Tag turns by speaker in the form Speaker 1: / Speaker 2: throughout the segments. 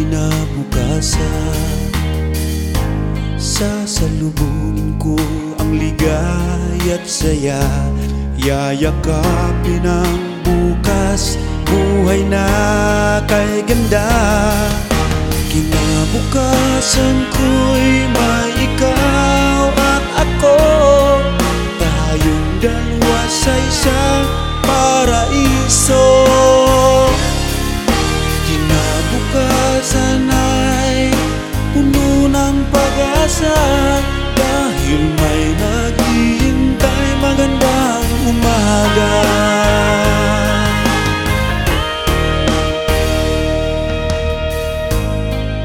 Speaker 1: kinabukasan. Sasalubungin ko ang ligay at saya. Yayakapin ang bukas Buhay na kay ganda. Kinabukasan ko'y may ikaw at ako. Tayong dalawa sa isang paraiso pag-asa Dahil may naghihintay magandang umaga.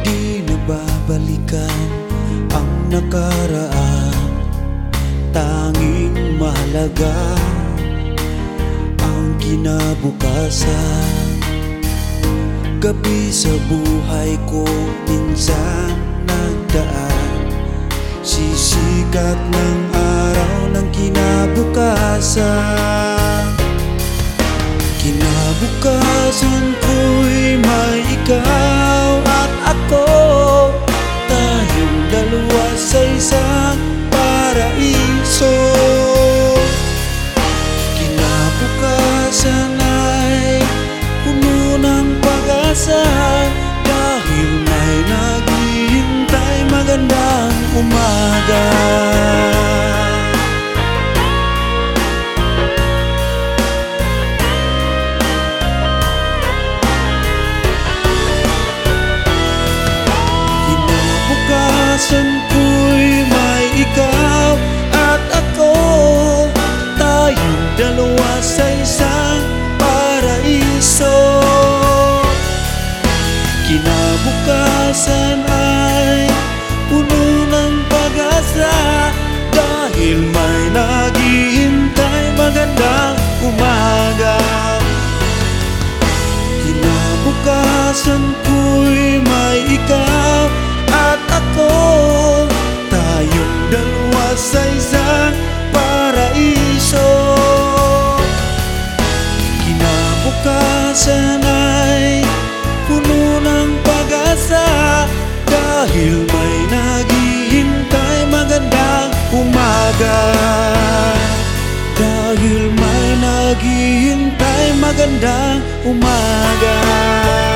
Speaker 1: Di na babalikan ang nakaraan Tanging mahalaga ang kinabukasan. Gabi sa buhay ko minsan nagdaan Sisikat ng araw ng kinabukasan Kinabukasan Kinabukasan ko'y may ikaw at ako. Tayong dalawa sa isang paraiso. Kinabukasan ay puno ng pag-asa. Dahil may naghihintay magandang umaga. Kinabukasan ko'y may ikaw Kinabukasan ay puno ng pag-asa. Dahil may naghihintay magandang umaga? Dahil may naghihintay magandang umaga